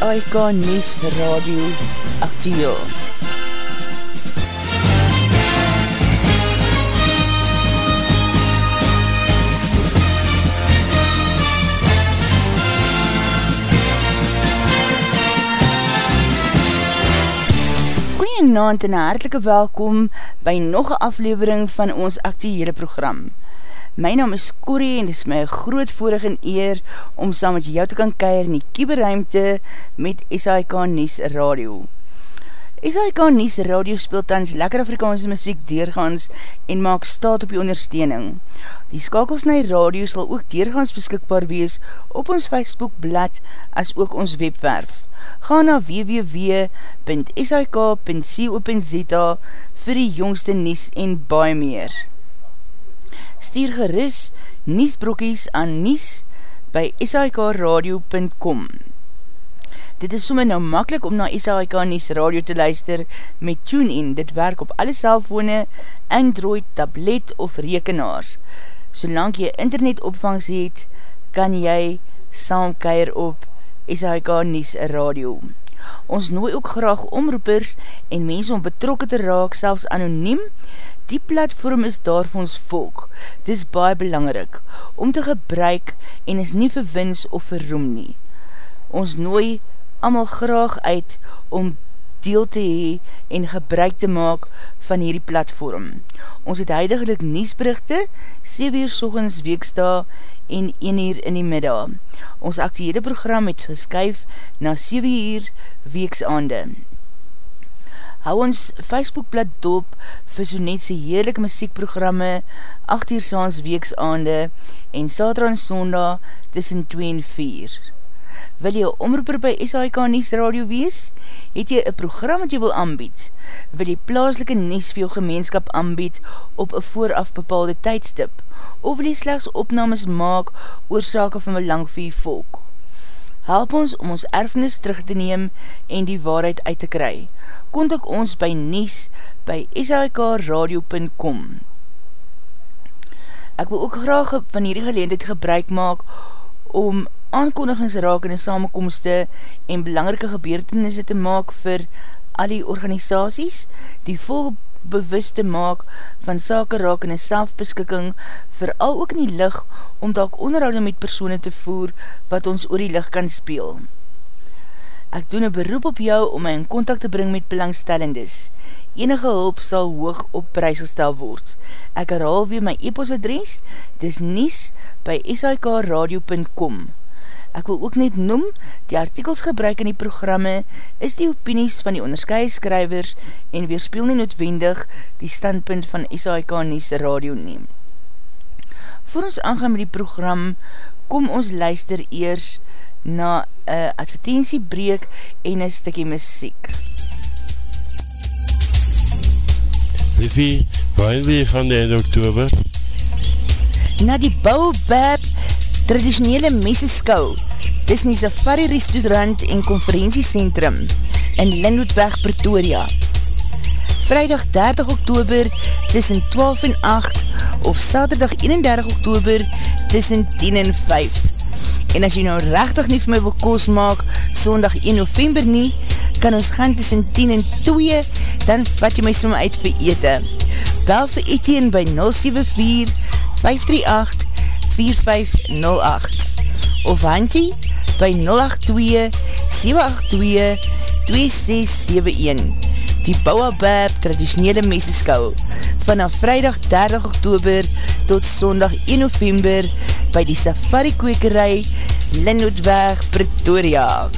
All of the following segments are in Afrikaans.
SAIK News Radio Actiel. Goeienaand en hartelike welkom by nog een aflevering van ons actiehele program. My naam is Corrie en dit is my groot voorig en eer om saam met jou te kan keir in die kieberruimte met SAIK Nies Radio. SAIK Nies Radio speel tans lekker Afrikaanse muziek deurgaans en maak staat op die ondersteuning. Die skakels na die radio sal ook deurgaans beskikbaar wees op ons Facebookblad as ook ons webwerf. Ga na www.sik.co.za vir die jongste nies en baie meer stuur geris Niesbrokies aan Nies by sikradio.com Dit is somme nou makkelijk om na SAIK Nies radio te luister met TuneIn. Dit werk op alle cellfone, Android, tablet of rekenaar. Solang jy internet opvangs het, kan jy saamkeir op SAIK Nies radio. Ons nooi ook graag omroepers en mense om betrokken te raak, selfs anoniem, die platform is daar vir ons volk. Dit is baie belangrik om te gebruik en is nie vir wins of vir roem nie. Ons nooi amal graag uit om deel te hee en gebruik te maak van hierdie platform. Ons het huidiglik niesberichte, 7 uur sorgens weeksta en 1 uur in die middag. Ons actiehede program het geskyf na 7 uur weeksaande hou ons Facebookblad dop vir so net sy heerlijke muziekprogramme 8 uur saans weeksaande en sater en sondag tussen 2 en 4. Wil jy omroeper by SHK Nies Radio wees? Het jy een program wat jy wil aanbied? Wil jy plaaslike Nies vir jou gemeenskap aanbied op een vooraf bepaalde tydstip? Of wil jy slechts opnames maak oor sake van belang vir jy volk? Help ons om ons erfenis terug te neem en die waarheid uit te kry kontak ons by Nies by shikradio.com Ek wil ook graag van hierdie geleendheid gebruik maak om aankondigingsraak in die samenkomste en belangrike gebeurtenisse te maak vir al die organisaties die vol bewust te maak van sake raak in die selfbeskikking vooral ook in die licht om dalk onderhouding met persoene te voer wat ons oor die licht kan speel. Ek doen een beroep op jou om my in contact te bring met belangstellendes. Enige hulp sal hoog op prijs gestel word. Ek herhaal weer my e-postadres, dis nies by sikradio.com. Ek wil ook net noem, die artikels gebruik in die programme is die opinies van die onderskye skrywers en weerspeel nie noodwendig die standpunt van SAIK Nies Radio neem. Voor ons aangaan met die program, kom ons luister eers na een advertentiebreek en een stikkie muziek. Liffie, waar wil jy gaan die einde oktober? Na die Baobab traditionele meseskou dis in die Safari Restaurant en Conferentiecentrum in Linwoodweg, Pretoria. Vrijdag 30 oktober tussen 12 en 8 of Saterdag 31 oktober tussen 10 en 5. En as jy nou rechtig nie vir my wil koos maak, sondag 1 november nie, kan ons gaan tussen 10 en 2, dan vat jy my som uit vir ete. Bel vir Etienne by 074-538-4508 of Hantie by 082-782-2671 Die Bouwabab traditionele meseskou vanaf vrijdag 30 oktober tot sondag 1 november by die safari kwekerij Linnootweg Pretoria.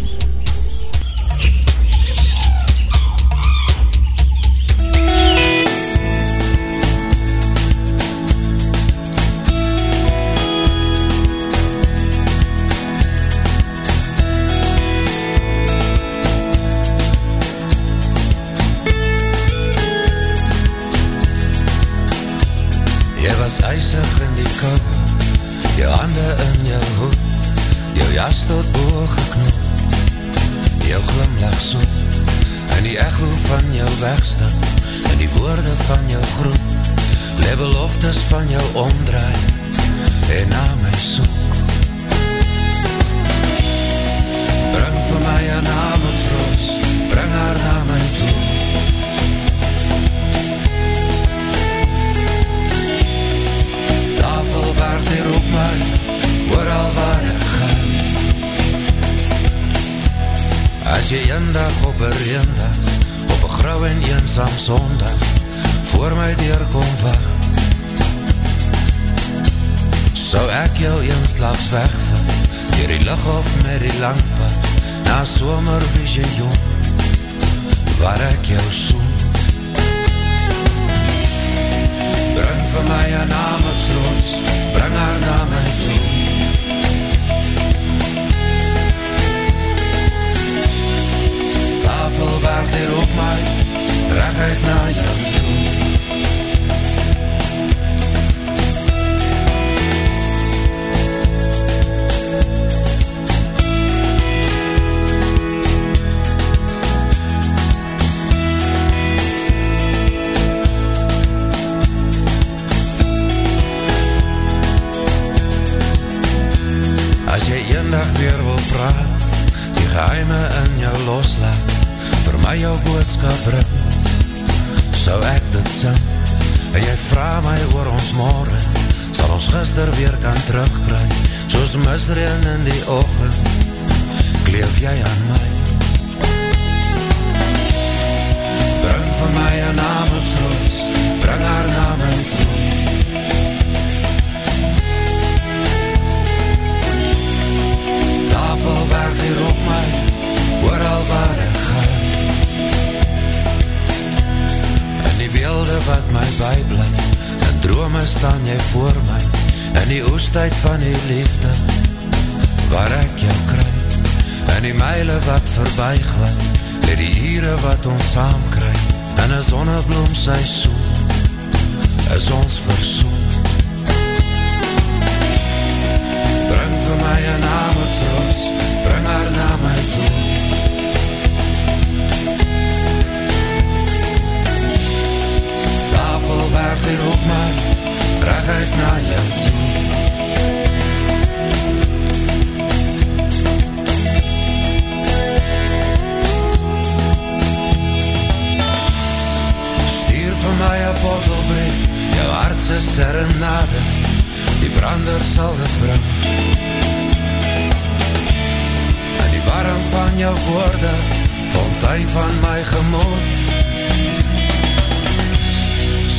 Jas tot boog geknop Jou glimlach soet En die echo van jou wegstap En die woorde van jou groet Le beloftes van jou omdraai En na my soek Bring vir my een naam en troos, bring haar na my toe. Tafelberg hier op my, hoor al waar ek gaan. As jy een dag op een reendag, op een grauw en eensam zondag, voor my deur kom wacht, sou ek jou eensklaps wegvat, dier die lichthof met die langpad, na somervisioen, waar ek jou soen. Vir my een naam op trots, bring haar na my toe. Tafelberg hier op my, reg uit na jou toe. Eendag weer wil praat. Die geheime in jou loslaat Vir my jou boodskap bring Sou ek dit sing En jy vraag my oor ons morgen Sal ons gister weer kan terugkry Soos misreen in die ochend Kleef jy aan my? Bring vir my een naam op troos Bring haar na my toe hier op my Hoor al waar ek gaan. In die beelde wat my bijblik In drome staan jy voor my. In die oestijd van die liefde Waar ek jou kry. In die meile wat voorbij glij Met die hiere wat ons saam kry. In een zonnebloem seisoen Is ons versoen Bring vir my een naam op trots, bring haar na my toe. Tafelberg hier op my, reg uit na jou toe. Stuur vir my een bottelbrief, jou hartse serenade, die brander sal het bring. Warm van jou woorde, fontein van my gemoed,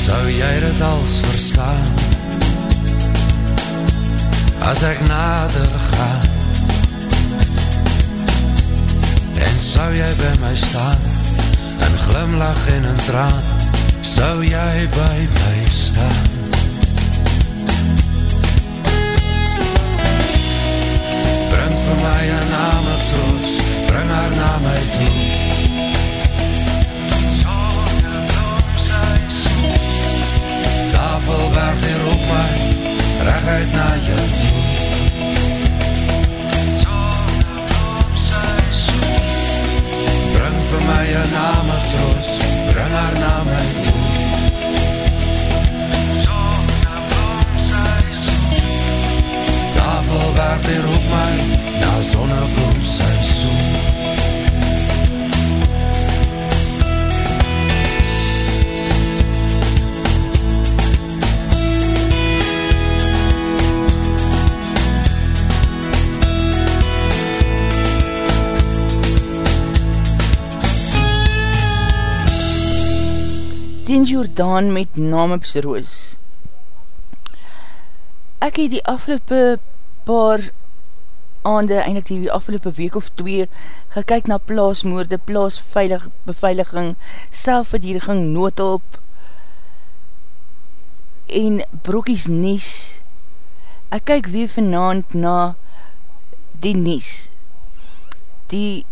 sou jy dit als verstaan, as ek nader ga, en sou jy by my staan, en glimlach en een traan, sou jy by my staan. Bring vir my een naam op troos, bring haar na my toe. Tafelberg hier op my, reg uit na jou toe. Bring vir my een naam op troos, bring haar na my toe. Tafelberg weer op my Na zonnebloem seisoen Tien Jordaan met naam op sy roos. Ek het die afgelope paar aande, eindelijk die afgelope week of twee, gekyk na plaasmoorde, plaasbeveiliging, selfverdediging, noodhulp en brokies nies. Ek kyk weer vanavond na die nies. Die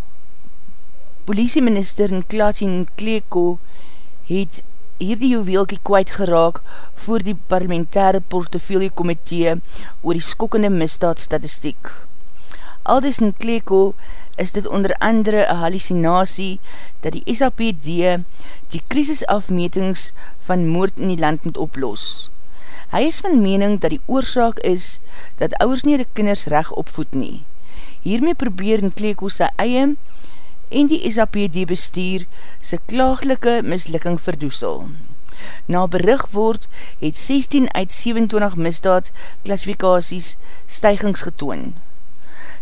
politieminister in Klaasien Kleeko het hierdie juweelkie kwijt geraak voor die parlementaire portefeuille komitee oor die skokkende misdaadstatistiek. Aldus in Kleeko is dit onder andere een hallucinatie dat die SAPD die krisisafmetings van moord in die land moet oplos. Hy is van mening dat die oorzaak is dat ouwers nie die kinders recht opvoed nie. Hiermee probeer Nkleeko sy eie en die SAPD bestuur sy klaaglike mislukking verdoesel. Na berig word het 16 uit 27 misdaad klassifikasies stijgings getoon.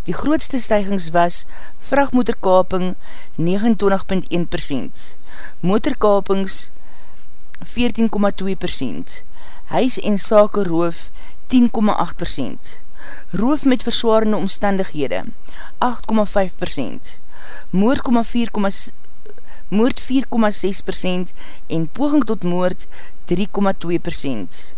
Die grootste stijgings was vrachtmotorkaping 29.1%, motorkapings 14,2%, huis en sake roof 10,8%, roof met verswarende omstandighede 8,5%, moord 4,6% en poging tot moord 3,2%.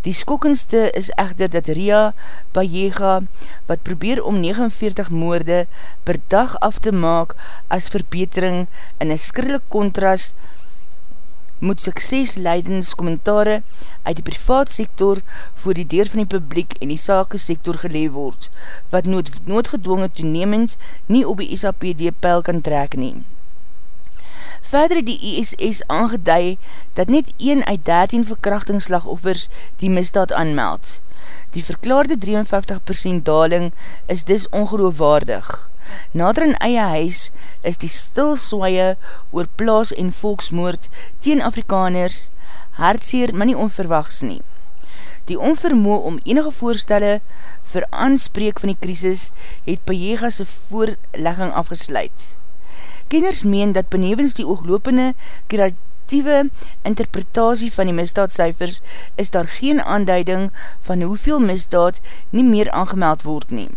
Die skokkendste is echter dat Ria Bayega, wat probeer om 49 moorde per dag af te maak as verbetering in een skrillik contrast moet sukses leidens kommentare uit die privaat sektor voor die deur van die publiek en die sake sektor geleef word, wat nood, noodgedwongen toenemend nie op die SAPD pijl kan trek neem. Verder het die ISS aangeduid dat net 1 uit 13 verkrachtingsslagoffers die misdaad aanmeld. Die verklaarde 53% daling is dis ongeloofwaardig. Nader in eie huis is die stilswaie oor plaas en volksmoord teen Afrikaners hartseer, maar nie onverwachts nie. Die onvermoe om enige voorstelle vir aanspreek van die krisis het Pajega's voorlegging afgesluit. Kenners meen dat benevens die ooglopende kreatieve interpretatie van die misdaadcijfers is daar geen aanduiding van hoeveel misdaad nie meer aangemeld word neem.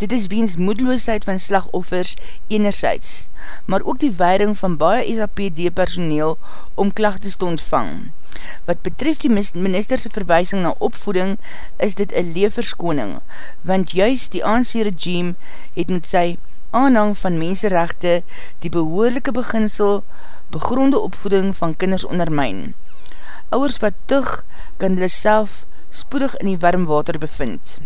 Dit is weens moedeloosheid van slagoffers enerzijds, maar ook die weiring van baie SAPD personeel om klachtes te ontvang. Wat betref die ministerse verwijsing na opvoeding, is dit een leefverskoning, want juist die ANC regime het met sy aanhang van menserechte die behoorlijke beginsel begronde opvoeding van kinders ondermijn. Ouers wat tug kan hulle self spoedig in die warm water bevind.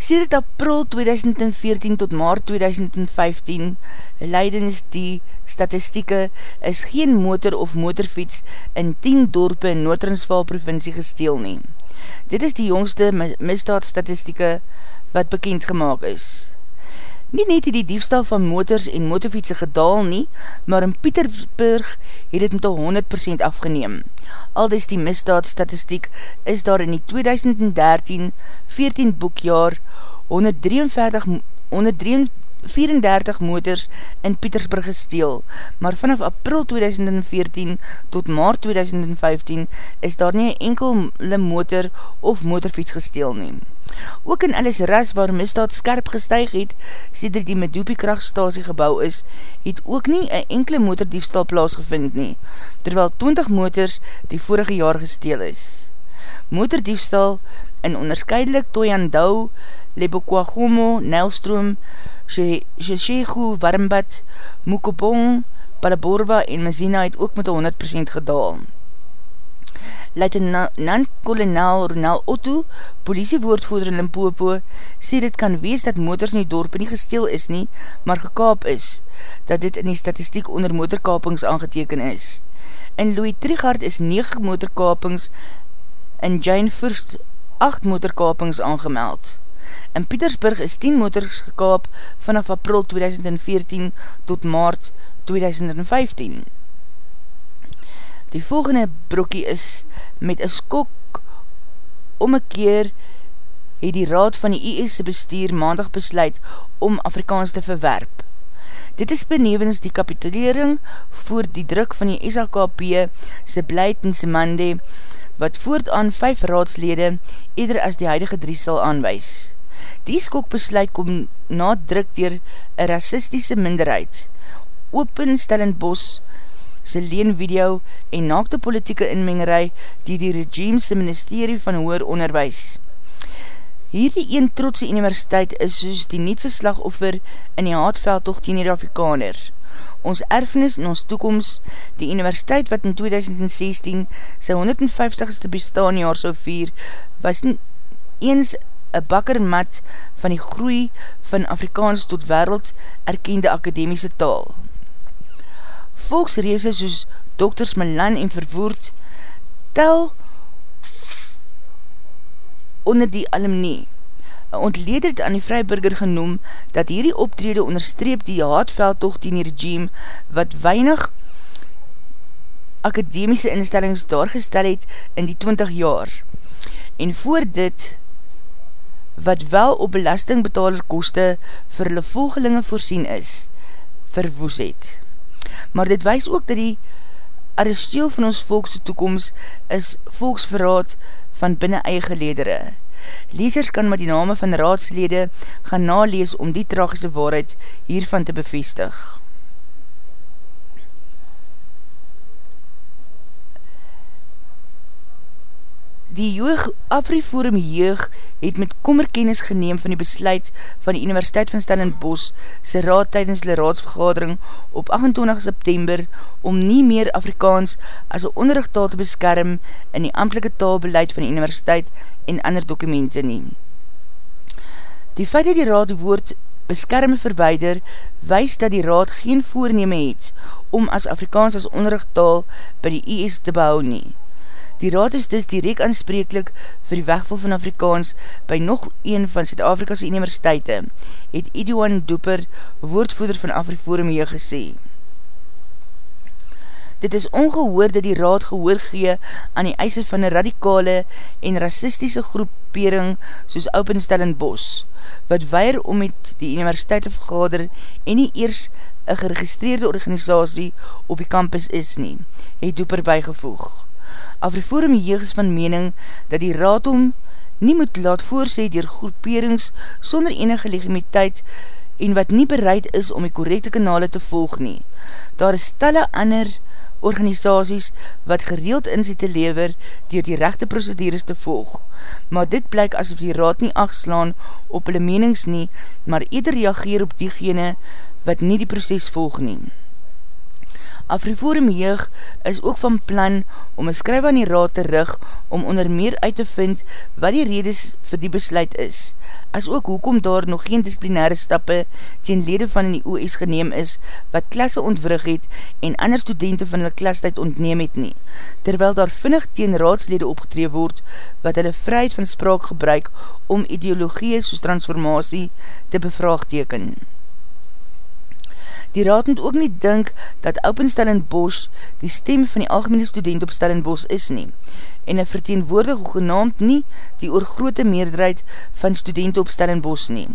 Sedert april 2014 tot maart 2015 leidens die statistieke is geen motor of motorfiets in 10 dorpe in Noord-Rinsval provincie gesteel nie. Dit is die jongste misdaadstatistieke wat bekend gemaakt is. Nie net die diefstal van motors en motorfietse gedaal nie, maar in Pietersburg het het met al 100% afgeneem. Aldus die misdaadstatistiek is daar in die 2013-14 boekjaar 143, 134 motors in Pietersburg gesteel, maar vanaf april 2014 tot maart 2015 is daar nie enkele motor of motorfiets gesteel neem. Ook in alles ras waar misdaad skerp gestuig het, sêder die Medupi krachtstasie gebouw is, het ook nie een enkele motordiefstal plaasgevind nie, terwyl 20 motors die vorige jaar gesteel is. Motordiefstal in onderscheidelik Toyandau, Lebokwagomo, Nelstroom, Sheshego, Warmbad, Mukobong, Palaborwa en Mazina het ook met 100% gedaal. Luitenant-kolonel Ronald Otto, politiewoordvoerder in Limpopo, sê dit kan wees dat motors in die dorp nie gesteel is nie, maar gekaap is, dat dit in die statistiek onder motorkapings aangeteken is. In Louis Trigard is 9 motorkapings, in Jane Furst 8 motorkapings aangemeld. In Pietersburg is 10 motors gekaap vanaf april 2014 tot maart 2015. Die volgende brokkie is met een skok om een keer het die raad van die IS bestuur maandag besluit om Afrikaans te verwerp. Dit is benevens die kapitulering voor die druk van die SAKP se beleid in Semande wat voortaan vijf raadslede ieder as die huidige drie sal aanwys. Die skokbesluit kom na druk dier een racistische minderheid. Openstellend bos sy leenvideo en naakte politieke inmengerij die die regime'se ministerie van hoer onderwijs. Hierdie een trotse universiteit is soos die nietse slagoffer in die haatveld toch teen die Afrikaner. Ons erfenis en ons toekomst, die universiteit wat in 2016 sy 150ste bestaanjaar so vier, was eens een bakkermat van die groei van Afrikaans tot wereld erkende akademiese taal volksreese soos dokters Milan en Vervoerd tel onder die alumnie. Een ontleder het aan die Vryburger genoem dat hierdie optrede onderstreep die haatveldtocht die regime wat weinig akademiese instellings daargestel het in die 20 jaar. En voor dit wat wel op belastingbetaler koste vir hulle volgelinge voorsien is, verwoes het. Maar dit wees ook dat die arresteel van ons volkse toekomst is volksverraad van binnen eie geledere. Lesers kan met die name van raadslede gaan nalees om die tragische waarheid hiervan te bevestig. Die Jeug Afriforum Jeug het met kommer kennis geneem van die besluit van die Universiteit van Stellenbosch sy raad tydens die raadsvergadering op 28 September om nie meer Afrikaans as een onderrichttaal te beskerm in die amtelike taalbeleid van die universiteit en ander dokumente neem. Die feit dat die raad die woord beskerm verweider, wees dat die raad geen voorneme het om as Afrikaans as onderrichttaal by die IS te behou nie. Die raad is dus direct aanspreeklik vir die wegval van Afrikaans by nog een van Zuid-Afrikase universiteite, het Edouan Doeper, woordvoeder van Afriforum hier gesê. Dit is ongehoor dat die raad gehoor gee aan die eise van een radikale en racistische groepering soos Openstel en Bos, wat weier om met die universiteit te vergader en nie eers een geregistreerde organisatie op die campus is nie, het Doeper bijgevoeg. Afriforum Jeug is van mening dat die raad om nie moet laat voorsê dier groeperings sonder enige legitimiteit en wat nie bereid is om die korrekte kanale te volg nie. Daar is stelle ander organisaties wat gereeld inzie te lever dier die rechte procedures te volg. Maar dit blyk asof die raad nie achtslaan op hulle menings nie, maar eerder reageer op diegene wat nie die proces volg neem. Afriforum Jeug is ook van plan om een skryf aan die raad te rig om onder meer uit te vind wat die redes vir die besluit is, as ook hoekom daar nog geen disciplinaire stappe teen lede van die OS geneem is wat klasse ontwrig het en ander studenten van hulle klastijd ontneem het nie, terwyl daar vinnig teen raadslede opgetree word wat hulle vryheid van spraak gebruik om ideologie soos transformatie te bevraagteken. Die raad moet ook nie dink dat Open Stellenbosch die stem van die algemene student op Stellenbosch is nie en een verteenwoordig genaamd nie die oorgrote meerderheid van studenten op Stellenbosch nie.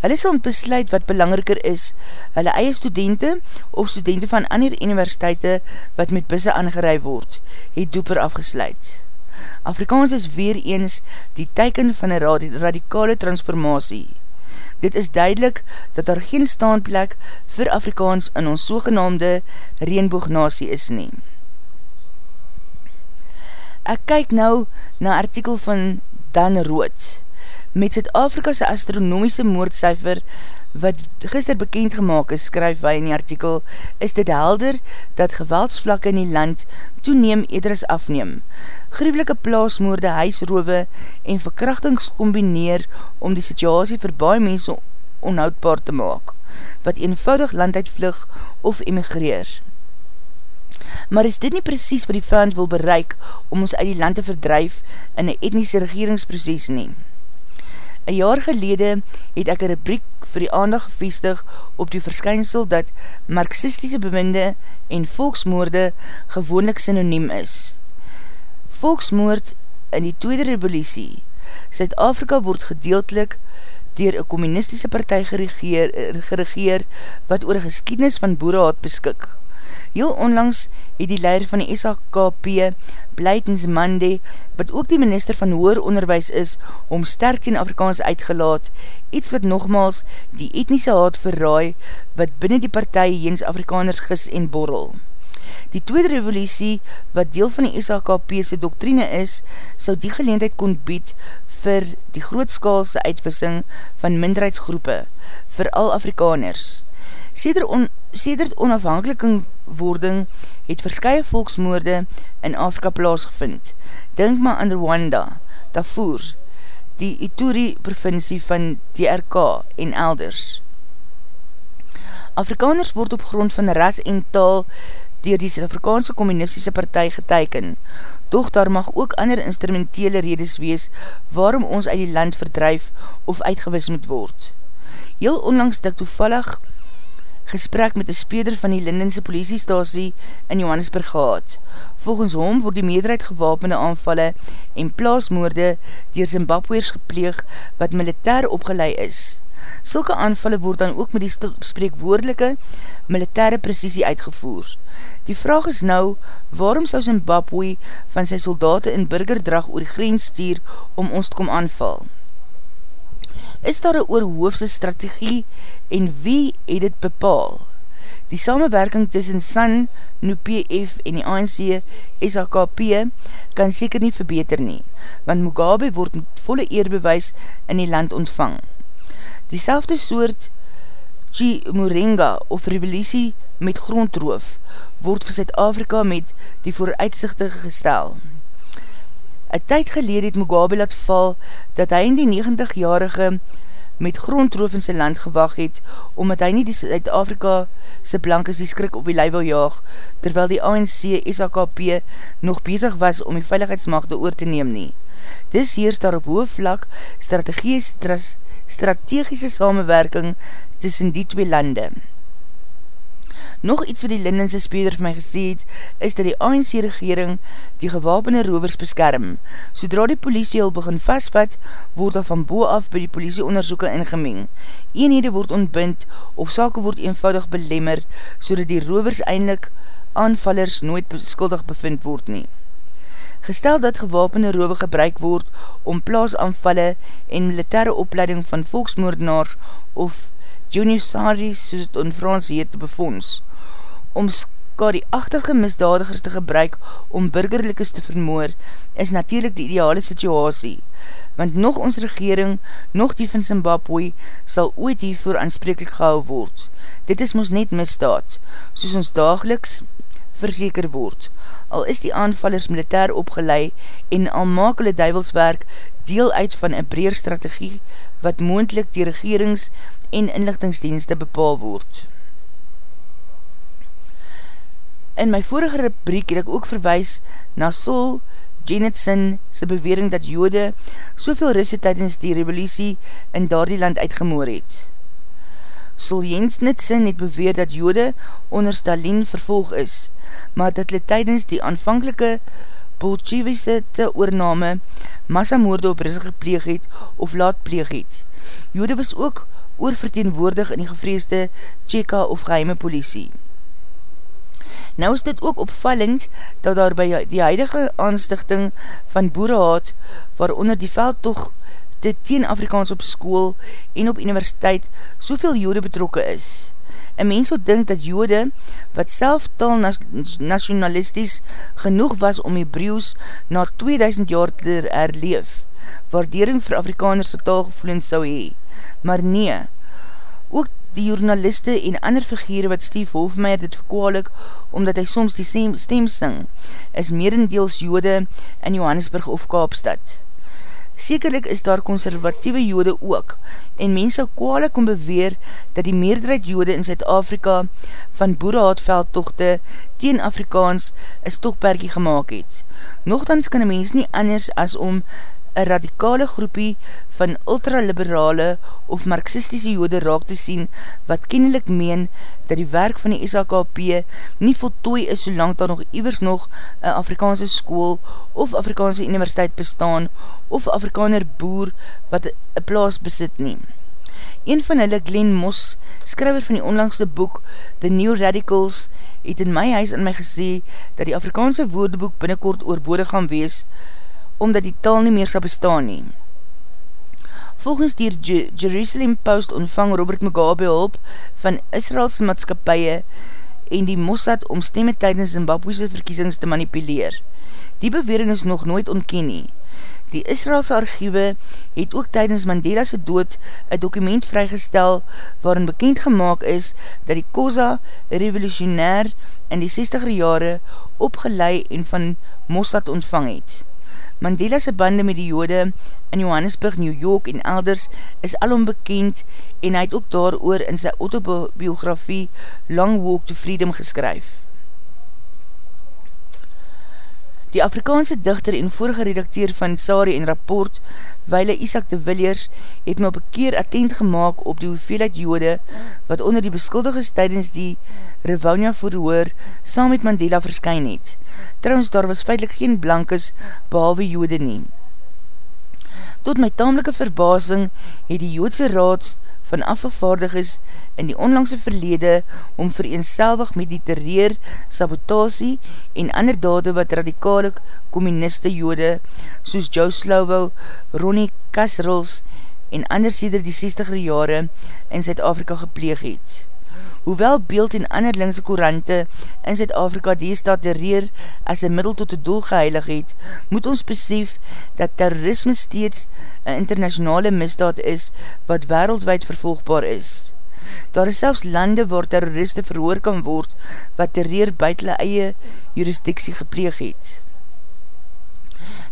Hulle sal besluit wat belangriker is, hulle eie studenten of studenten van ander universiteite wat met busse aangerei word, het Doeper afgesluit. Afrikaans is weer eens die teiken van een radikale transformatie. Dit is duidelik dat daar geen staanplek vir Afrikaans in ons sogenaamde reenboognasie is nie. Ek kyk nou na artikel van Dan Rood. Met Zuid-Afrika'se astronomiese moordcijfer wat gister bekend gemaakt is, skryf hy in die artikel, is dit helder dat geweldsvlakke in die land toeneem eders afneem gruwelike plaasmoorde, huisrove en verkrachtings kombineer om die situasie vir baie mense onhoudbaar te maak, wat eenvoudig land uitvlug of emigreer. Maar is dit nie precies wat die vijand wil bereik om ons uit die land te verdrijf in een etnische regeringsproces nie? Een jaar gelede het ek een rubriek vir die aandag gevestig op die verskynsel dat marxistische beminde en volksmoorde gewoonlik synoniem is volksmoord in die Tweede Revolutie. Zuid-Afrika word gedeeltelik dier een communistische partij geregeer, geregeer wat oor geskiednis van boerehaat beskik. Heel onlangs het die leider van die SHKP, Blijtens Mande, wat ook die minister van hoer onderwijs is, om sterk teen Afrikaans uitgelaat, iets wat nogmaals die etnische haat verraai, wat binnen die partij jens Afrikaners gis en borrel. Die tweede revolutie, wat deel van die SHKP'se doktrine is, sal die geleendheid kon bied vir die grootskaalse uitwissing van minderheidsgroepe, vir al Afrikaners. Sedert, on, sedert onafhankelijking wording het verskye volksmoorde in Afrika plaasgevind. Denk maar aan Rwanda, Darfur, die Ituri provincie van DRK en elders. Afrikaners word op grond van ras en taal dier die Suid-Afrikaanse Communistische Partij geteiken. doch daar mag ook ander instrumentele redes wees waarom ons uit die land verdrijf of uitgewis moet word. Heel onlangs dik toevallig gesprek met die speeder van die Lindense politiestasie in Johannesburg gehad. Volgens hom word die meerderheid gewapende aanvalle en plaasmoorde dier Zimbabweers gepleeg wat militair opgeleid is. Sulke aanvalle word dan ook met die spreekwoordelike militaire precisie uitgevoer. Die vraag is nou, waarom sou Zimbabwe van sy soldaten in burgerdrag oor die grens stuur om ons te kom aanval? Is daar een oorhoofse strategie en wie het dit bepaal? Die samenwerking tussen SAN, NUPF en die ANC SAKP kan seker nie verbeter nie, want Mugabe word met volle eerbewijs in die land ontvang. Diezelfde soort Chi Morenga of revolutie met grondroof word vir Zuid-Afrika met die vooruitzichtige gestel. Een tyd gelede het Mugabe laat val dat hy in die 90-jarige met grondroof in sy land gewag het, omdat hy nie die Zuid-Afrika sy blankes die skrik op die lei wil jaag, terwyl die ANC SAKP nog bezig was om die veiligheidsmachte oor te neem nie. Dis heers daar op hoofvlak strategische samenwerking tussen die twee lande. Nog iets wat die Lindense speler vir my gesê het, is dat die ANC-regering die gewapende rovers beskerm. Sodra die politie al begin vastvat, word al van boe af by die politie onderzoeken ingemeng. Eenhede word ontbind of sake word eenvoudig belemmer, so die rovers eindelijk aanvallers nooit beskuldig bevind word nie. Gestel dat gewapende rowe gebruik word om plaasanvalle en militaire opleiding van volksmoordenaars of Juniusaries, soos het in Frans heet, te befonds om skadieachtige misdadigers te gebruik om burgerlikes te vermoor, is natuurlijk die ideale situasie, want nog ons regering, nog die van Zimbabwe, sal ooit hiervoor aanspreeklik gehou word. Dit is ons net misdaad, soos ons dageliks verzeker word. Al is die aanvallers militair opgelei en al maak hulle duivelswerk deel uit van een breer strategie wat moendlik die regerings en inlichtingsdienste bepaal word. In my vorige rubriek het ek ook verwys na Sol Janetson sy bewering dat jode soveel risse tydens die revolutie in daardie land uitgemoor het. Sol Janetson het beweer dat jode onder Stalin vervolg is, maar dat hulle tydens die aanvankelike Bolchevise te oorname massamoorde op risse gepleeg het of laat pleeg het. Jode was ook oorverteenwoordig in die gevreesde Tjeka of geheime politie. Nou is dit ook opvallend dat daar by die huidige aanstichting van boerehaat, waaronder die veldtocht te teen Afrikaans op school en op universiteit, soveel jode betrokke is. Een mens wil dink dat jode, wat self taal nationalisties genoeg was om Hebrews na 2000 jaar te herleef, waardering vir Afrikaners taalgevoelens sou hee. Maar nee, ook die journaliste en ander figure wat Steve Hofmeier dit verkwalik, omdat hy soms die stem, stem sing, is merendeels jode in Johannesburg of Kaapstad. Sekerlik is daar conservatieve jode ook, en mens sal kwalik om beweer dat die meerderheid jode in Zuid-Afrika van boerehaatveldtochte teen Afrikaans een stokperkie gemaakt het. Nogthans kan een mens nie anders as om een radikale groepie van ultraliberale of marxistische jode raak te sien wat kennelik meen dat die werk van die SAKP nie voltooi is solang daar nog iwers nog een Afrikaanse school of Afrikaanse universiteit bestaan of Afrikaner boer wat een plaas besit neem. Een van hulle, Glenn Moss, skrywer van die onlangste boek The New Radicals, het in my huis in my gesê dat die Afrikaanse woordeboek binnenkort oorbode gaan wees, omdat die taal nie meer sal bestaan nie. Volgens die Jerusalem Post ontvang Robert Mugabe hulp van Israelse maatskapie en die Mossad om stemme tydens Zimbabwe'se verkiesings te manipuleer. Die bewering is nog nooit ontken nie. Die Israelse archiewe het ook tydens Mandela's dood een dokument vrygestel waarin bekend gemaakt is dat die Koza revolutionair in die 60er jare opgelei en van Mossad ontvang het. Mandela's bande met die jode in Johannesburg, New York en elders is alom bekend en hy het ook daar oor in sy autobiografie Long Walk to Freedom geskryf. Die Afrikaanse dichter en vorige redakteur van Sari en Rapport, Weile Isaac de Villiers, het my op een keer attent gemaakt op die hoeveelheid jode wat onder die beskuldiges tydens die Rivonia verhoor saam met Mandela verskyn het. Trouwens, daar was feitlik geen blankes behalwe jode neem. Tot my tamelike verbasing het die joodse raads van afgevaardig is in die onlangse verlede om vereenselwig met die terreer, sabotasie en ander dade wat radikale communiste jode soos Joe Slovo, Ronnie Kasrels en ander sêder die 60er jare in Zuid-Afrika gepleeg het. Hoewel beeld en ander linkse korante in Zuid-Afrika die staat terreer as een middel tot die doel geheilig het, moet ons besef dat terrorisme steeds een internationale misdaad is wat wereldwijd vervolgbaar is. Daar is selfs lande waar terroriste verhoor kan word wat terreer buiten eie jurisdiksie gepleeg het.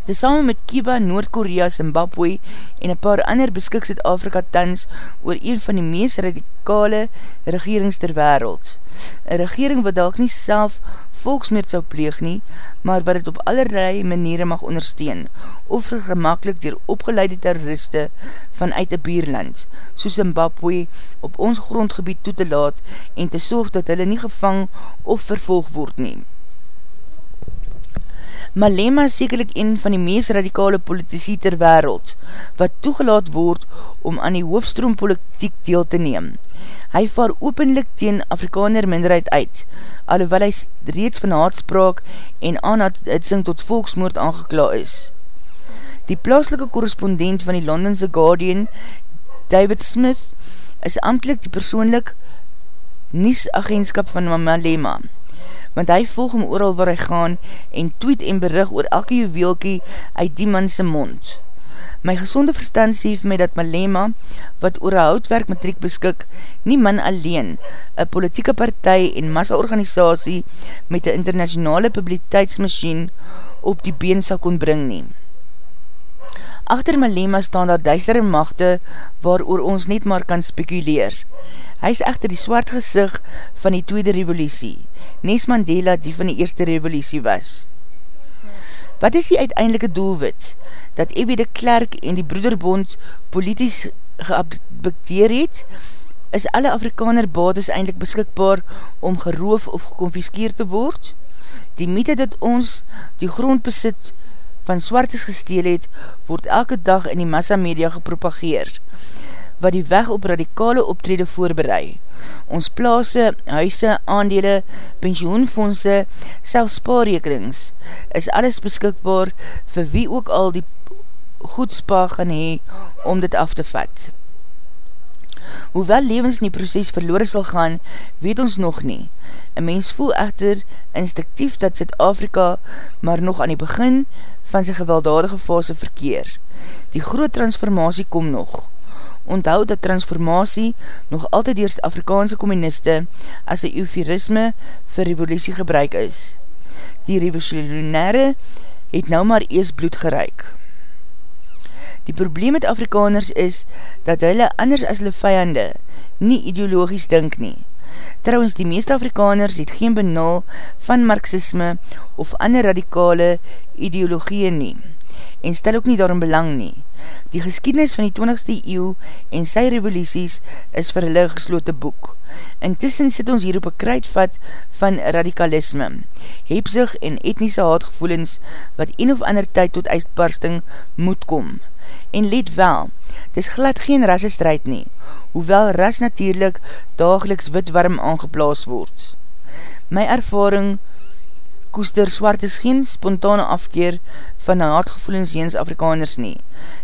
Tesame met Kiba, Noord-Korea, Zimbabwe en een paar ander beskik Zuid-Afrika tans oor een van die meest radikale regerings ter wereld. Een regering wat dalk nie self volksmeerd sou pleeg nie, maar wat het op allerlei maniere mag ondersteun, of gemakkelijk dier opgeleide terroriste vanuit een bierland, soos Zimbabwe, op ons grondgebied toe te laat en te sorg dat hulle nie gevang of vervolg word neem. Malema is sekerlik een van die meest radikale politici ter wereld, wat toegelaat word om aan die hoofstroompolitiek deel te neem. Hy vaar openlik teen Afrikaner minderheid uit, alhoewel hy reeds van haatspraak en aan het sing tot volksmoord aangekla is. Die plaaslike korrespondent van die Londense Guardian, David Smith, is amtlik die persoonlik niesagentskap van Malema want hy volg hom ooral waar hy gaan en tweet en berig oor elke juweelkie uit die manse mond. My gezonde verstand sê vir my dat Malema, wat oor een houtwerk matriek beskik, nie man alleen, een politieke partij en massa-organisatie met een internationale publiteitsmachine op die been sal kon bring neem. Achter Malema staan daar duistere machte waar ons net maar kan spekuleer. Hy is echter die swart gezicht van die tweede revolutie. Nes Mandela die van die eerste revolutie was. Wat is die uiteindelike doelwit? Dat Ewe de Klerk en die Broederbond politisch geabdikteer het, is alle Afrikaner bades eindelijk beskikbaar om geroof of geconfiskeer te word? Die mythe dat ons die grond besit van swartes gesteel het, word elke dag in die massamedia gepropageer, wat die weg op radikale optrede voorbereid ons plaase, huise, aandele, pensioenfondse, selfs spaarrekenings, is alles beskikbaar vir wie ook al die goedspa gaan hee om dit af te vat. Hoewel levens in die proces verloor sal gaan, weet ons nog nie. Een mens voel echter instinctief dat Zuid-Afrika maar nog aan die begin van sy gewelddadige fase verkeer. Die groot transformatie kom nog onthou dat transformatie nog altyd eerst Afrikaanse communiste as een euphorisme vir revolutie gebruik is. Die revolutionaire het nou maar ees bloed gereik. Die probleem met Afrikaners is dat hulle anders as hulle vijande nie ideologisch dink nie. Trouwens, die meeste Afrikaners het geen benul van marxisme of ander radikale ideologieën nie en stel ook nie daarom belang nie. Die geskiednis van die 20ste eeuw en sy revoluties is vir hulle geslote boek. Intussen sit ons hier op een kruidvat van radikalisme, hebsig en etnische haatgevoelens wat een of ander tyd tot uitbarsting moet kom. En let wel, dis glad geen rassestrijd nie, hoewel ras natuurlijk dageliks witwarm aangeplaas word. My ervaring koester swart is geen spontane afkeer van haatgevoelens jens Afrikaners nie.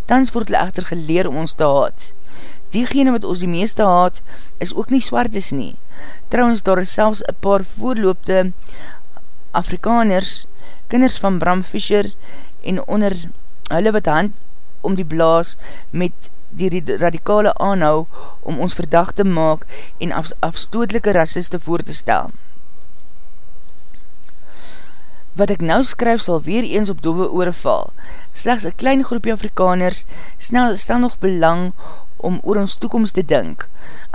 Tans word hulle echter geleer om ons te haat. Diegene wat ons die meeste haat, is ook nie swart is nie. Trouwens, daar is selfs een paar voorloopte Afrikaners, kinders van Bram Fischer, en onder hulle wat hand om die blaas met die radikale aanhou om ons verdacht te maak en af, afstootlike raciste voor te stel. Wat ek nou skryf sal weer eens op dove oore val. Slechts een klein groepje Afrikaners snel, stel nog belang om oor ons toekomst te dink,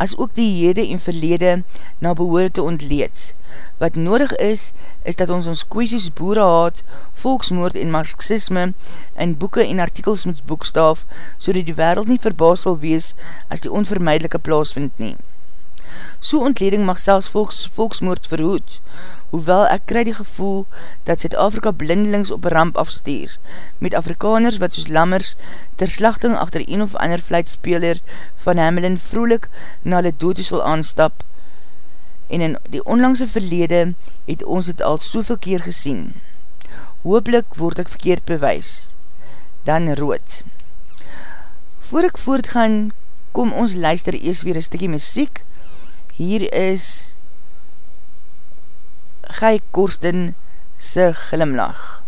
as ook die hede en verlede na behoor te ontleed. Wat nodig is, is dat ons ons kwesties boerehaat, volksmoord en marxisme in boeke en artikels moet boekstaaf, so die wereld nie verbaas sal wees as die onvermijdelike plaas vind nie. So ontleding mag selfs volks, volksmoord verhoed, hoewel ek kry die gevoel dat Zuid-Afrika blindelings op ramp afstuur, met Afrikaners wat soos lammers ter slachting achter een of ander vluitspeler van Hamelin vrolik na hulle dood sal aanstap, en in die onlangse verlede het ons het al soveel keer gesien. Hoopelik word ek verkeerd bewys. Dan rood. Voor ek voortgaan, kom ons luister eers weer een stikkie muziek. Hier is Gai Korsten se glimlach.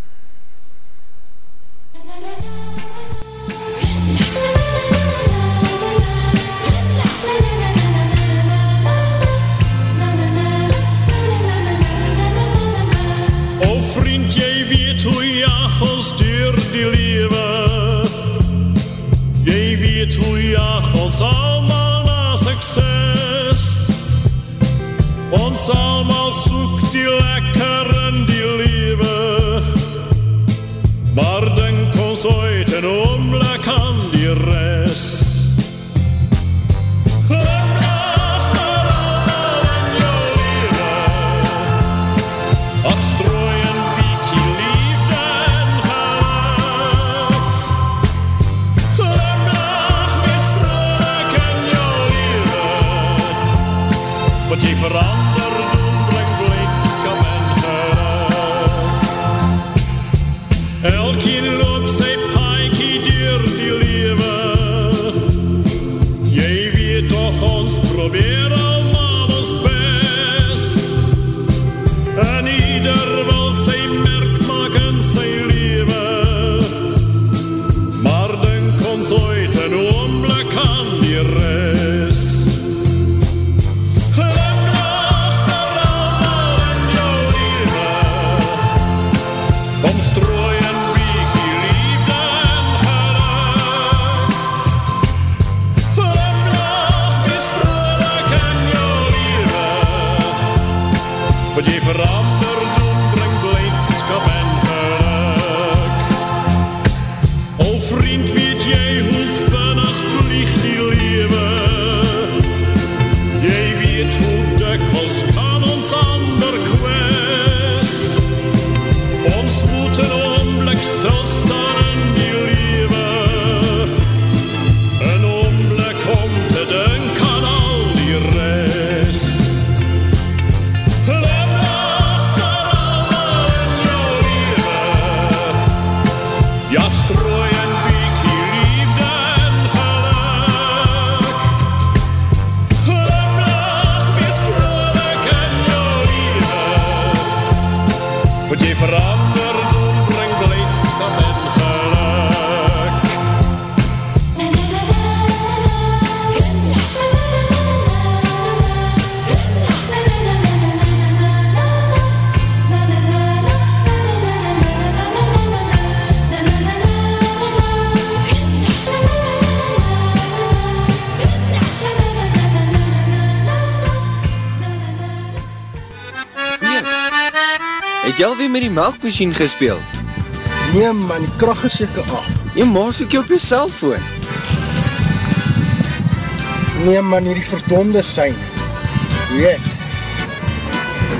O vriend, jy weet hoe jag ons deur die lewe Jy weet hoe jag ons allemaal na sukses Ons allemaal die lekker in die lewe. Maar denk ons ooit een oomlik aan die rest. Glimlach die melkmachine gespeel? Nee man, die kracht is seker af. Jy maas ook jy op jy cellfoon. Nee man, hierdie verdonde sein. Weet,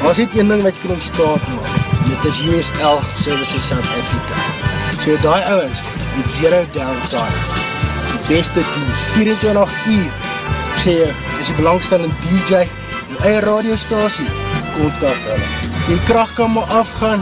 as het een ding wat jy kan ontstaat maak, en dit is USL Services South Africa. So die ouwens, met zero downtime, die beste dienst, 24 uur, ek sê jy, is die belangstellende DJ, die eie radiostasie, kontak hulle. Die kracht kan maar afgaan,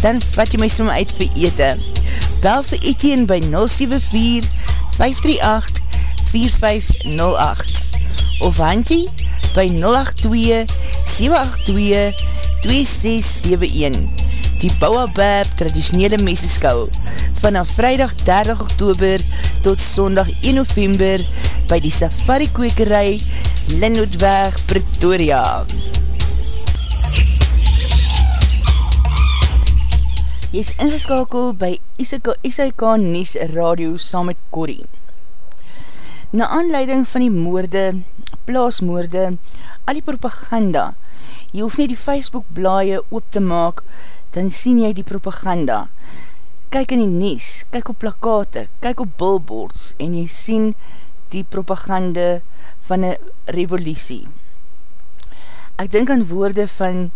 dan vat jy my som uit vir ete. Bel vir Etienne by 074 538 4508 of Hantie by 082-782-2671 Die Bouwabab traditionele meseskou. Vanaf vrijdag 30 oktober tot sondag 1 november by die Safari Kwekerij Linnootweg Pretoria Jy is ingeskakel by SIK, SIK Nies Radio saam met Corrie Na aanleiding van die moorde, plaasmoorde, al die propaganda, jy hoef nie die Facebook blaie oop te maak, dan sien jy die propaganda. Kyk in die nies, kyk op plakate, kyk op billboards en jy sien die propaganda van een revolutie. Ek dink aan woorde van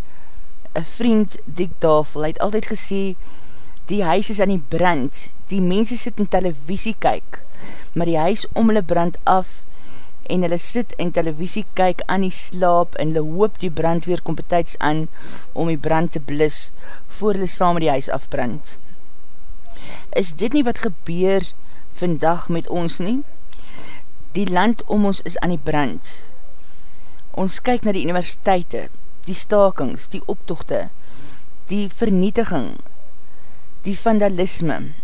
een vriend Dick Tafel, hy het altyd gesê, die huis is aan die brand, die mense sit in televisie kyk, maar die huis om hulle brand af en hulle sit en televisie kyk aan die slaap en hulle hoop die brandweer kompetijds aan om die brand te blis voor hulle saam die huis afbrand. Is dit nie wat gebeur vandag met ons nie? Die land om ons is aan die brand. Ons kyk na die universiteite, die stakings, die optochte, die vernietiging, die vandalisme,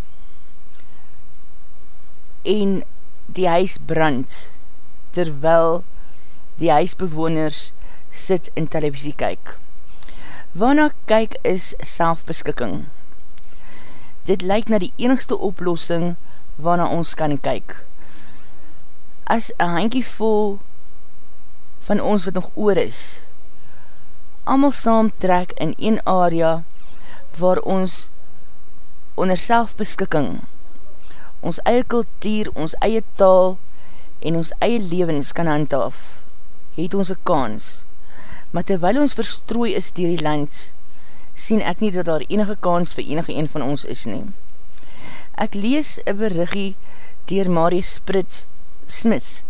en die huis brand, terwyl die huisbewoners sit in televisie kyk. Waarna kyk is selfbeskikking. Dit lyk na die enigste oplossing waarna ons kan kyk. As een handkie vol van ons wat nog oor is, amal saam trek in een area waar ons onder selfbeskikking ons eie kultuur, ons eie taal en ons eie levens kan handhaaf, het ons een kans. Maar terwyl ons verstrooi is dier die land, sien ek nie dat daar enige kans vir enige een van ons is nie. Ek lees een berigie dier Marius Sprit Smith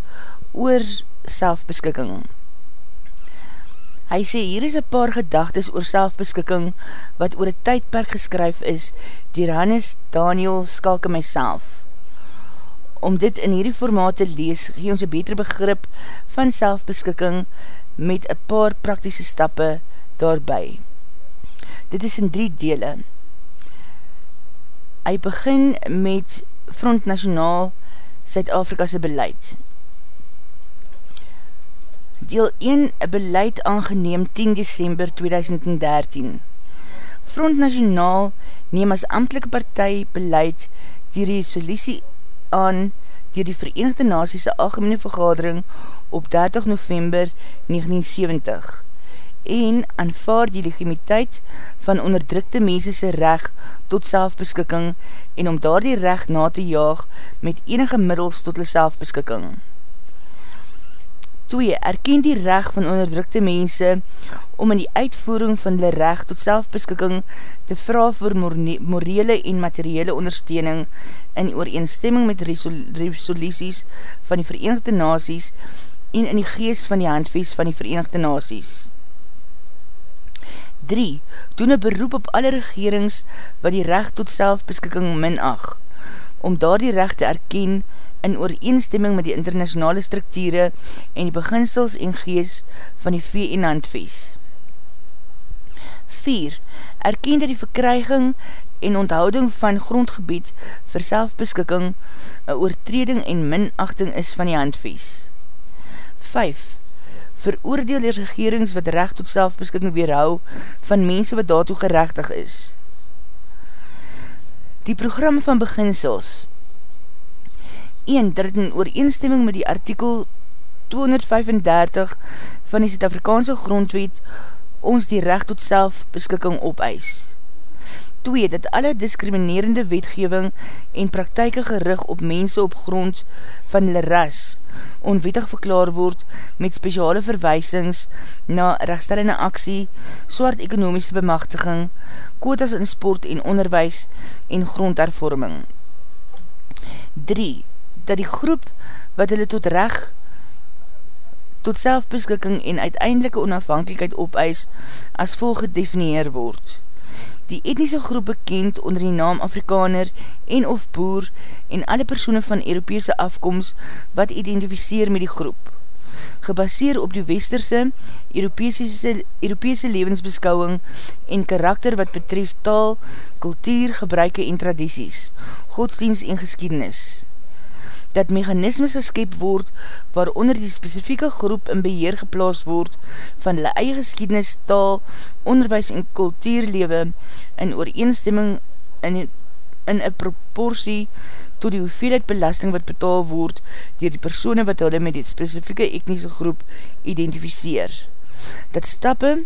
oor selfbeskikking. Hy sê, hier is een paar gedagtes oor selfbeskikking wat oor een tydperk geskryf is dier Hannes Daniel Skalke myself. Om dit in hierdie formaat te lees, gee ons een betere begrip van selfbeskikking met een paar praktische stappe daarby. Dit is in drie dele. Hy begin met Front Nationaal Suid-Afrika'se beleid. Deel 1, beleid aangeneem 10 december 2013. Front Nationaal neem as amtelike partij beleid die resolutie aan dier die Verenigde Naties Algemene Vergadering op 30 november 1970 en aanvaard die legimiteit van onderdrukte mensese recht tot selfbeskikking en om daar die recht na te jaag met enige middels tot die selfbeskikking. 2. Erken die recht van onderdrukte mense om in die uitvoering van die recht tot selfbeskikking te vraag vir morele en materiële ondersteuning in ooreenstemming met resoluties van die Verenigde Naties en in die geest van die handvies van die Verenigde Naties. 3. Doen een beroep op alle regerings wat die recht tot selfbeskikking minag, om daar die recht te erken in ooreenstemming met die internationale structure en die beginsels en gees van die VN handvies. 4. Erken dat die verkryging en onthouding van grondgebied vir selfbeskikking een oortreding en minachting is van die handvies. 5. Veroordeel die regerings wat recht tot selfbeskikking weerhou van mense wat daartoe gerechtig is. Die program van beginsels 1. Dat het in ooreenstemming met die artikel 235 van die Zuid-Afrikaanse grondwet ons die recht tot selfbeskikking opeis. 2. Dat alle discriminerende wetgeving en praktijke gerig op mense op grond van hulle ras onwettig verklaar word met speciale verwysings na rechtstellende aksie, soort ekonomische bemachtiging, quotas in sport en onderwijs en grondhervorming. 3. Dat die groep wat hulle tot recht tot selfbeskikking en uiteindelike onafhankelijkheid opeis as vol gedefinieer word. Die etnische groep bekend onder die naam Afrikaner en of boer en alle persoene van Europese afkomst wat identificeer met die groep. Gebaseer op die westerse Europese, Europese levensbeschouwing en karakter wat betref taal, kultuur, gebruike en tradities, godsdienst en geschiedenis dat mechanismes geskep word waaronder die spesifieke groep in beheer geplaas word van hulle eie geschiedenis, taal, onderwijs en kultuurlewe in ooreenstemming in, in een proportie tot die hoeveelheid belasting wat betaal word dier die persoene wat hulle met die spesifieke etnische groep identificeer. Dat stappe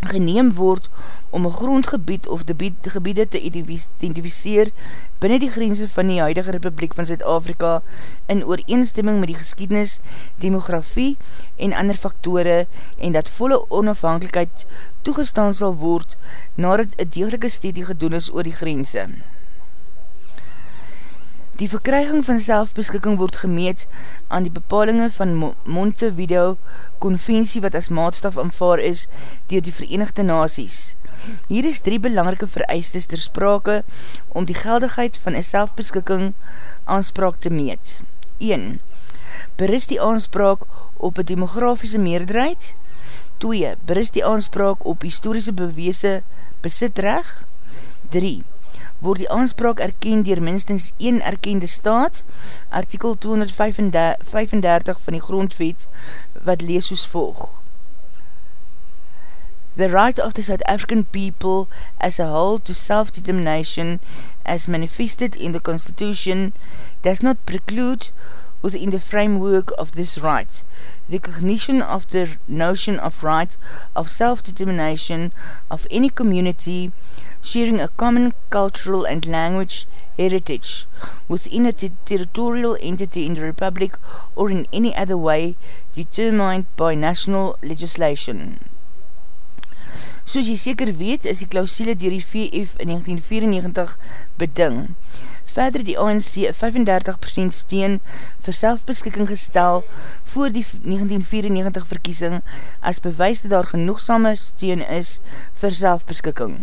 geneem word om een grondgebied of de gebiede te identificeer binnen die grense van die huidige Republiek van Zuid-Afrika in ooreenstemming met die geskiednis, demografie en ander faktore en dat volle onafhankelijkheid toegestaan sal word nadat een degelike studie gedoen is oor die grense. Die verkryging van selfbeskikking word gemeet aan die bepalingen van Montevideo konvensie wat as maatstaf aanvaar is dier die Verenigde Naties. Hier is drie belangrike vereistes ter sprake om die geldigheid van een selfbeskikking aanspraak te meet. 1. Berist die aanspraak op een demografiese meerderheid. 2. Berist die aanspraak op historische beweese besitrecht. 3 word die aanspraak erkend dier minstens een erkende staat, artikel 235 van die grondwet, wat lees soos volg. The right of the South African people as a whole to self-determination as manifested in the Constitution does not preclude within the framework of this right recognition of the notion of right of self-determination of any community sharing a common cultural and language heritage within a territorial entity in the Republic or in any other way determined by national legislation. Soos jy seker weet, is die klausiele dier die VF in 1994 beding. Verder die ANC 35% steen vir selfbeskikking gestel voor die 1994 verkiesing as bewys dat daar genoegsame steen is vir selfbeskikking.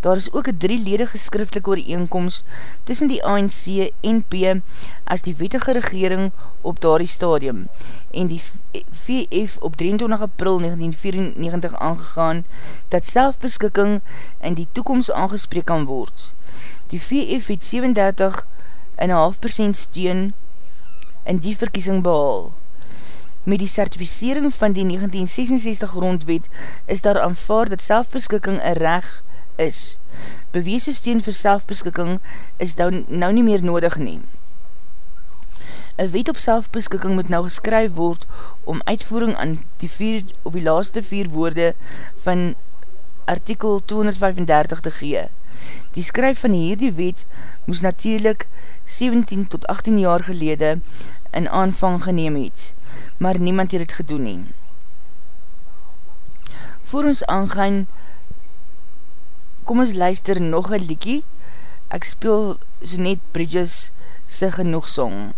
Daar is ook een drieledige skriftelike ooreenkomst tussen die ANC, NP as die wettige regering op daardie stadium en die VF op 23 april 1994 aangegaan dat selfbeskikking in die toekomst aangespreek kan word. Die VF het 37,5% steun in die verkiesing behaal. Met die certificering van die 1966 grondwet is daar aanvaard dat selfbeskikking een recht is. Beweese steen vir selfbeskikking is nou, nou nie meer nodig nie. Een wet op selfbeskikking moet nou geskryf word om uitvoering aan die vier of die laaste vier woorde van artikel 235 te gee. Die skryf van hierdie wet moes natuurlijk 17 tot 18 jaar gelede in aanvang geneem het, maar niemand het het gedoen nie. Voor ons aangaan kom ons luister nog een liekie. Ek speel so net Bridges sy genoeg song.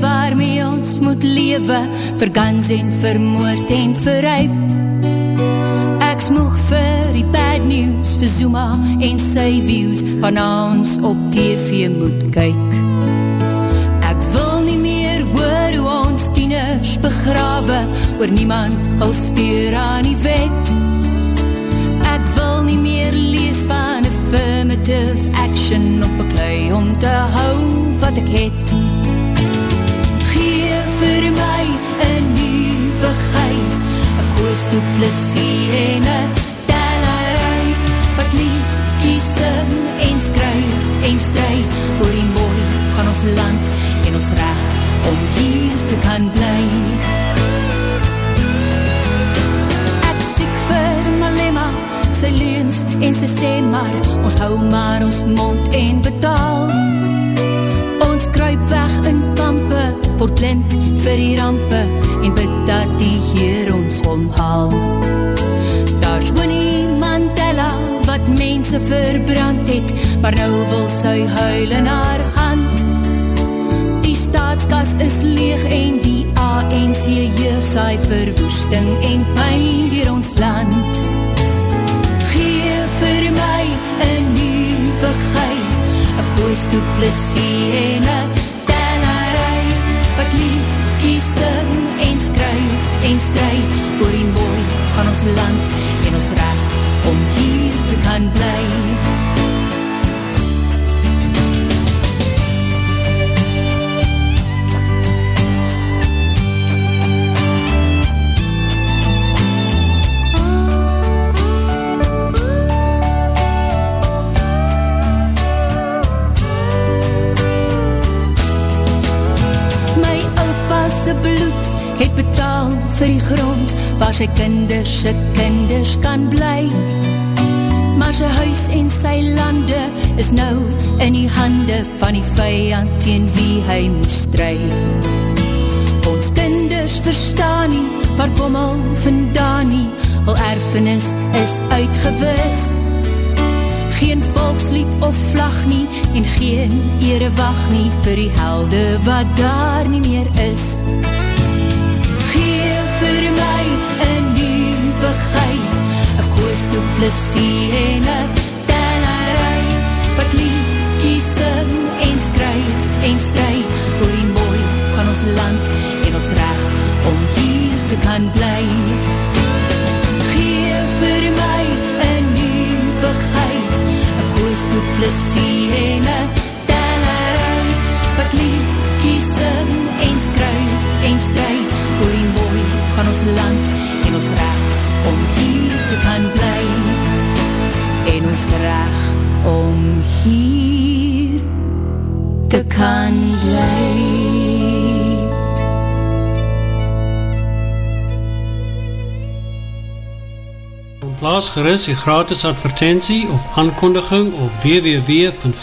Waarmee ons moet lewe, vir gans en vir moord en vir ryp. Ek smoeg vir die bad news, vir Zuma en sy views, van ons op TV moet kyk. begrawe oor niemand al steur aan die wet ek wil nie meer lees van affirmative action of beklui om te hou wat ek het koos toe plesie en een tellerij wat liekie sing en skryf en stry oor die mooi van ons land en ons recht om hier te kan bly. Ek siek vir Malema, sy leens en sy sê maar, ons hou maar ons mond en betaal. Ons kruip weg in kampe, word blind vir die rampe, en bid dat die Heer ons omhaal. Daar is Winnie Mandela, wat mense verbrand het, maar nou wil sy huil in haar hand staatskas is leeg en die ANC jeug saai verwoesting en pijn dier ons land. Geef vir my een nieuwe gei, een koos toe plesie en een tellerij, wat liekie sing en skryf en stry oor die mooi van ons land en ons recht om hier te kan bly. Sy kinders sy kinders kan bly. Maar sy huis en sy lande is nou in die hande van die vijand teen wie hy moest stry. Ons kinders verstaan nie, waar kom al vandaan nie, al erfenis is uitgewis. Geen volkslied of vlag nie, en geen ere wacht nie, vir die helde wat daar nie meer is. Geen vir my een nieuwe gei, een koos toe plesie en een tellerij, wat liekie sing en skryf en stry, oor die mooi van ons land en ons recht om hier te kan bly. Geef vir my een nieuwe gei, een koos toe plesie en een tellerij, wat liekie sing en skryf en stry, van ons land en ons recht om hier te kan bly. En ons recht om hier te kan bly. Plaas gerust die gratis advertentie op aankondiging op www.v.co.za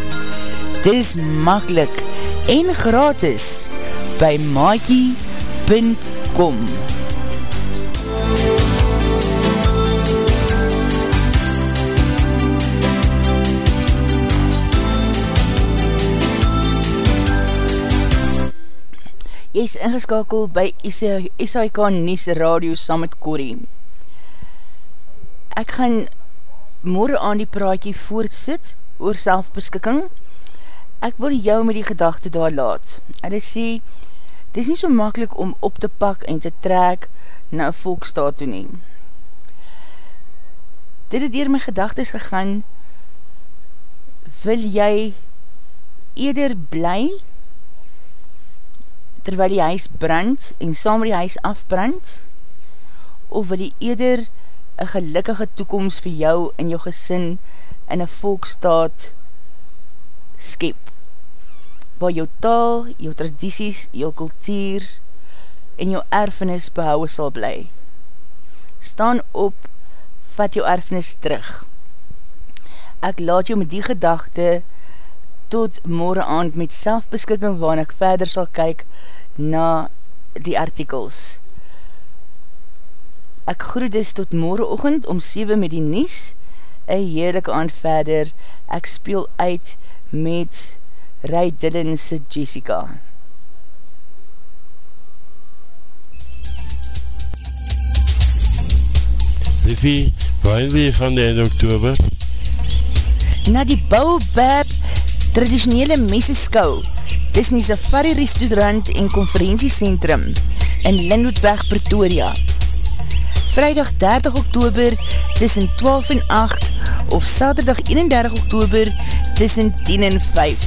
Dit is makkelijk en gratis by maakie.com Jy is ingeskakel by SHK Nies Radio saam met Corrie. Ek gaan morgen aan die praatjie voortsit oor selfbeskikking. Ek wil jou met die gedachte daar laat. Hulle sê, dit is nie so makkelijk om op te pak en te trek na een volkstaat toe neem. Dit het dier my gedagtes gegaan, wil jy eerder bly, terwyl die huis brand en saam die huis afbrand? Of wil jy eerder een gelukkige toekomst vir jou en jou gesin in een volkstaat skep? Waar jou taal, jou tradities, jou kultuur en jou erfenis behouwe sal bly. Staan op, vat jou erfenis terug. Ek laat jou met die gedachte tot morgen aand met selfbeskikking waarin ek verder sal kyk na die artikels. Ek groet dus tot morgenochtend om 7 met die Nies, een heerlijke aand verder, ek speel uit met Ray Dillon's Jessica. Liffie, waar wil je gaan die einde oktober? Na die Baobab traditionele meseskou dis in die Safari Restaurant en Conferentiecentrum in Lindhoedweg, Pretoria. Vrijdag 30 oktober tussen 12 en 8 of Saterdag 31 oktober tussen 10 en 5.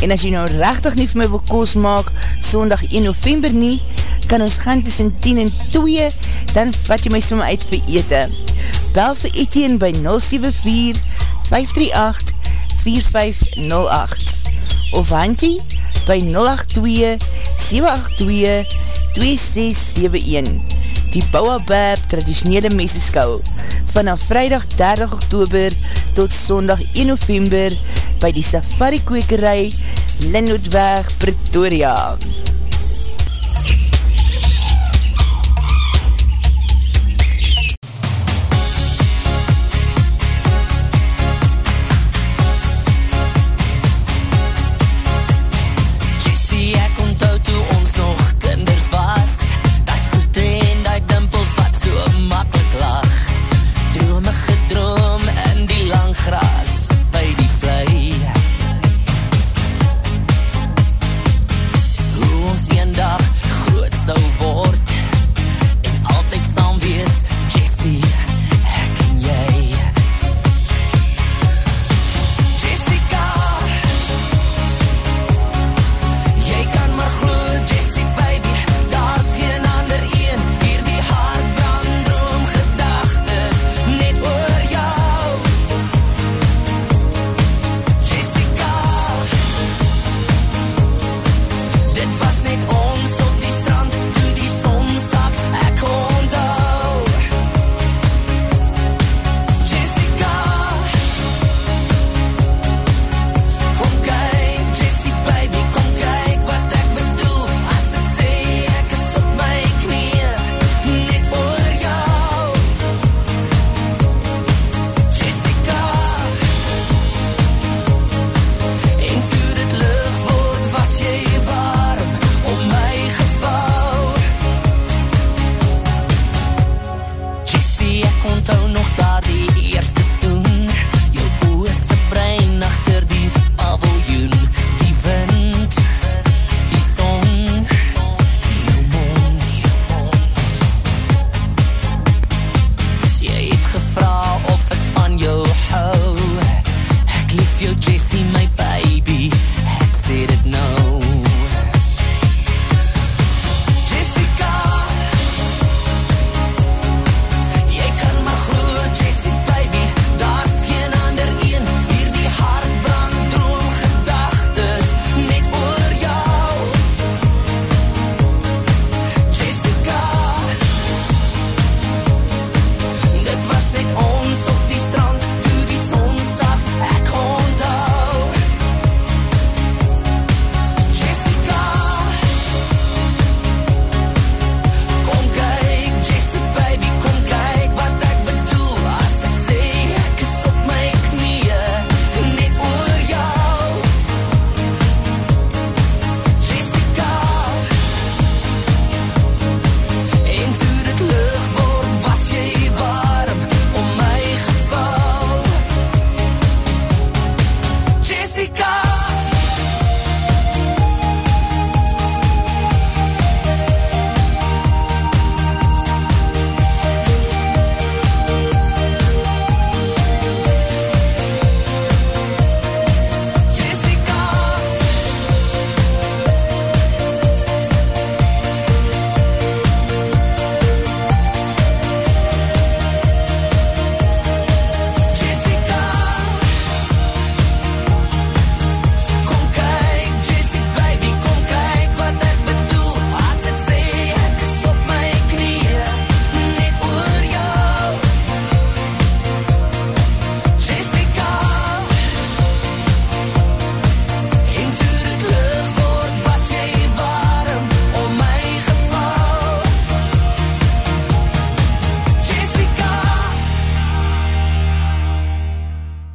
En as jy nou rechtig nie vir my wil koos maak, sondag 1 november nie, kan ons gaan tussen 10 en 2, dan vat jy my somme uit vir ete. Bel vir Etienne by 074 538 4508 of Hantie by 082-782-2671 Die Bouwabab traditionele meseskou vanaf vrijdag 30 oktober tot sondag 1 november by die safari kwekerij Linnootweg Pretoria.